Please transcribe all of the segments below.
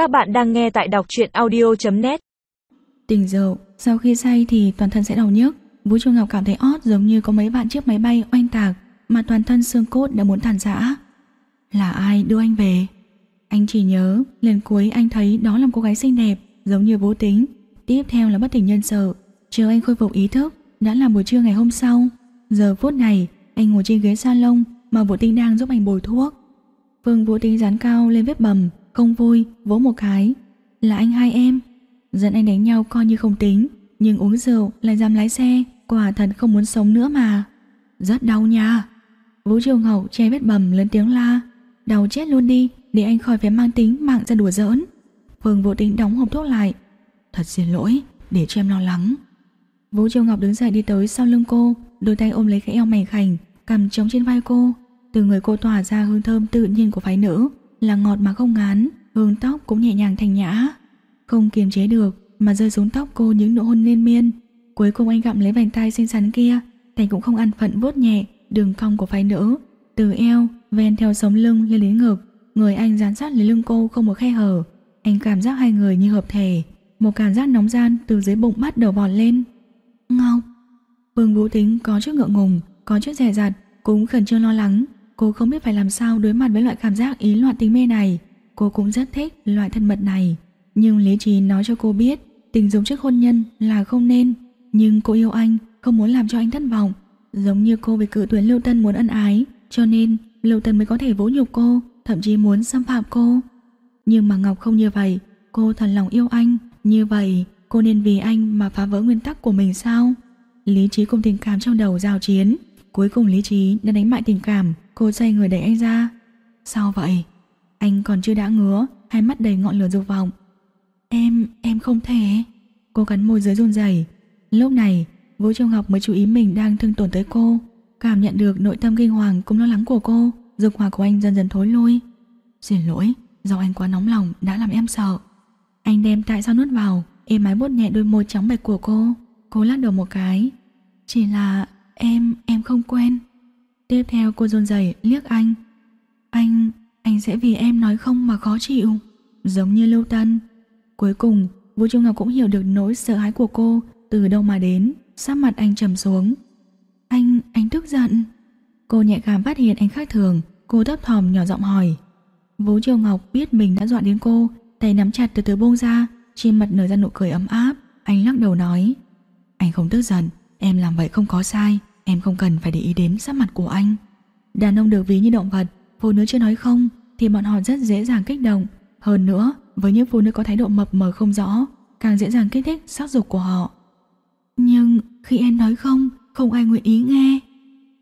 Các bạn đang nghe tại đọc truyện audio.net Tỉnh rượu, sau khi say thì toàn thân sẽ đau nhức. Vũ Trung Ngọc cảm thấy ót giống như có mấy vạn chiếc máy bay oanh tạc mà toàn thân xương cốt đã muốn tàn giã Là ai đưa anh về? Anh chỉ nhớ lần cuối anh thấy đó là một cô gái xinh đẹp giống như vô tính. Tiếp theo là bất tỉnh nhân sự. Chờ anh khôi phục ý thức đã là buổi trưa ngày hôm sau. Giờ phút này anh ngồi trên ghế salon mà Vũ Tinh đang giúp anh bồi thuốc. Phương Vũ Tinh dán cao lên vết bầm không vui, vỗ một cái. Là anh hai em. Dẫn anh đánh nhau coi như không tính, nhưng uống rượu lại dám lái xe, quả thật không muốn sống nữa mà. Rất đau nha. Vũ Triều Ngậu che vết bầm lớn tiếng la. Đau chết luôn đi, để anh khỏi phải mang tính mạng ra đùa giỡn. Phương Vũ Tính đóng hộp thuốc lại. Thật xin lỗi, để cho em lo lắng. Vũ Triều Ngọc đứng dậy đi tới sau lưng cô, đôi tay ôm lấy cái eo mảnh khảnh, cầm trống trên vai cô. Từ người cô tỏa ra hương thơm tự nhiên của phái nữ, là ngọt mà không ngán, hương tóc cũng nhẹ nhàng thanh nhã. Không kiềm chế được mà rơi xuống tóc cô những nụ hôn liên miên. Cuối cùng anh gặm lấy vành tay xinh xắn kia, thành cũng không ăn phận vuốt nhẹ đường cong của phái nữ, từ eo ven theo sống lưng lên đến ngực, người anh dán sát lấy lưng cô không một khe hở. Anh cảm giác hai người như hợp thể, một cảm giác nóng gian từ dưới bụng bắt đầu vọt lên. Ngọc, Vương Vũ Tính có chút ngượng ngùng, có chút dè dặt, cũng khẩn trương lo lắng, Cô không biết phải làm sao đối mặt với loại cảm giác ý loạn tình mê này. Cô cũng rất thích loại thân mật này. Nhưng lý trí nói cho cô biết tình dục trước hôn nhân là không nên. Nhưng cô yêu anh, không muốn làm cho anh thất vọng. Giống như cô về cự tuyến Lưu Tân muốn ân ái, cho nên Lưu Tân mới có thể vỗ nhục cô, thậm chí muốn xâm phạm cô. Nhưng mà Ngọc không như vậy, cô thật lòng yêu anh. Như vậy, cô nên vì anh mà phá vỡ nguyên tắc của mình sao? Lý trí cùng tình cảm trong đầu giao chiến. Cuối cùng lý trí đã đánh bại tình cảm, Cô xoay người đẩy anh ra. Sao vậy? Anh còn chưa đã ngứa Hai mắt đầy ngọn lửa dục vọng. Em, em không thể. Cô cắn môi dưới run rẩy. Lúc này Vũ Trung Ngọc mới chú ý mình đang thương tổn tới cô. Cảm nhận được nội tâm kinh hoàng Cũng lo lắng của cô Dục hòa của anh dần dần thối lui. Xin lỗi, do anh quá nóng lòng đã làm em sợ. Anh đem tại sao nuốt vào êm mái bút nhẹ đôi môi trắng bệch của cô. Cô lắc đầu một cái. Chỉ là em, em không quen Tiếp theo cô run rẩy liếc anh. Anh, anh sẽ vì em nói không mà khó chịu. Giống như Lưu Tân. Cuối cùng, Vũ Trung Ngọc cũng hiểu được nỗi sợ hãi của cô từ đâu mà đến. Sắc mặt anh trầm xuống. Anh, anh tức giận. Cô nhẹ cảm phát hiện anh khác thường. Cô thấp thòm nhỏ giọng hỏi. Vũ Triều Ngọc biết mình đã dọa đến cô, tay nắm chặt từ từ buông ra, trên mặt nở ra nụ cười ấm áp. Anh lắc đầu nói, anh không tức giận, em làm vậy không có sai, Em không cần phải để ý đến sắc mặt của anh. Đàn ông được ví như động vật, Phụ nữ chưa nói không, Thì bọn họ rất dễ dàng kích động. Hơn nữa, với những phụ nữ có thái độ mập mờ không rõ, Càng dễ dàng kích thích sắc dục của họ. Nhưng khi em nói không Không ai nguyện ý nghe.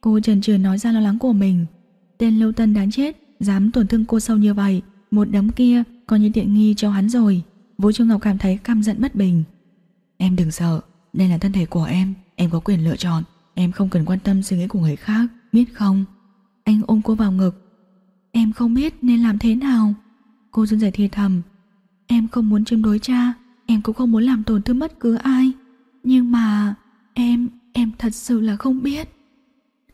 Cô trần trừ nói ra lo lắng của mình. Tên Lưu Tân đáng chết, Dám tổn thương cô sâu như vậy, Một đấm kia coi như tiện nghi cho hắn rồi. Vũ Trung Ngọc cảm thấy căm giận bất bình. Em đừng sợ, Đây là thân thể của em Em có quyền lựa chọn. Em không cần quan tâm suy nghĩ của người khác Biết không? Anh ôm cô vào ngực. Em không biết nên làm thế nào. Cô run rẩy thì thầm. Em không muốn chiếm đối cha Em cũng không muốn làm tổn thương bất cứ ai. Nhưng mà Em, em thật sự là không biết.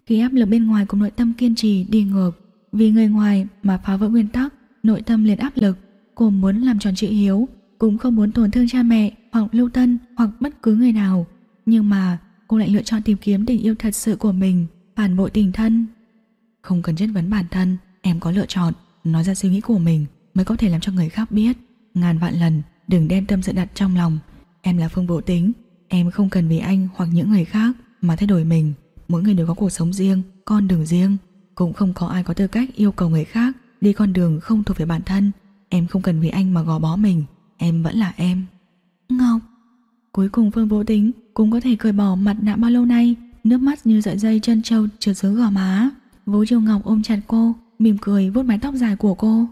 Khi áp lực bên ngoài của nội tâm kiên trì đi ngược Vì người ngoài mà phá vỡ nguyên tắc Nội tâm liền áp lực. Cô muốn làm tròn chữ hiếu Cũng không muốn tổn thương cha mẹ Hoặc lưu tân Hoặc bất cứ người nào. Nhưng mà cô lại lựa chọn tìm kiếm tình yêu thật sự của mình, phản bội tình thân. Không cần chất vấn bản thân, em có lựa chọn, nói ra suy nghĩ của mình mới có thể làm cho người khác biết. Ngàn vạn lần, đừng đem tâm sự đặt trong lòng. Em là Phương Bộ Tính, em không cần vì anh hoặc những người khác mà thay đổi mình. Mỗi người đều có cuộc sống riêng, con đường riêng. Cũng không có ai có tư cách yêu cầu người khác đi con đường không thuộc về bản thân. Em không cần vì anh mà gò bó mình, em vẫn là em. Ngọc Cuối cùng Phương Vô Tính cũng có thể cởi bỏ mặt nạ bao lâu nay, nước mắt như sợi dây chân trâu trượt xuống gò má. Vũ Triều Ngọc ôm chặt cô, mỉm cười vuốt mái tóc dài của cô.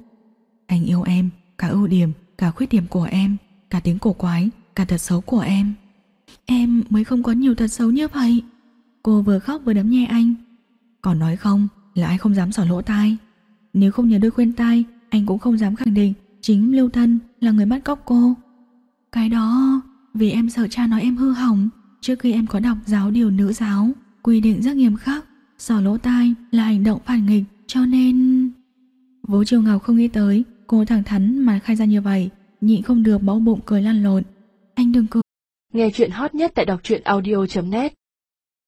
Anh yêu em, cả ưu điểm, cả khuyết điểm của em, cả tiếng cổ quái, cả thật xấu của em. Em mới không có nhiều thật xấu như vậy. Cô vừa khóc vừa đấm nhẹ anh. Còn nói không là ai không dám sỏ lỗ tai. Nếu không nhờ đôi khuyên tai, anh cũng không dám khẳng định chính Lưu Thân là người bắt cóc cô. Cái đó vì em sợ cha nói em hư hỏng, Trước khi em có đọc giáo điều nữ giáo, Quy định rất nghiêm khắc Sỏ lỗ tai là hành động phản nghịch, Cho nên... Vũ Triều Ngọc không nghĩ tới, Cô thẳng thắn mà khai ra như vậy, nhịn không được bó bụng cười lăn lộn. Anh đừng cười. Nghe chuyện hot nhất tại đọc truyện audio.net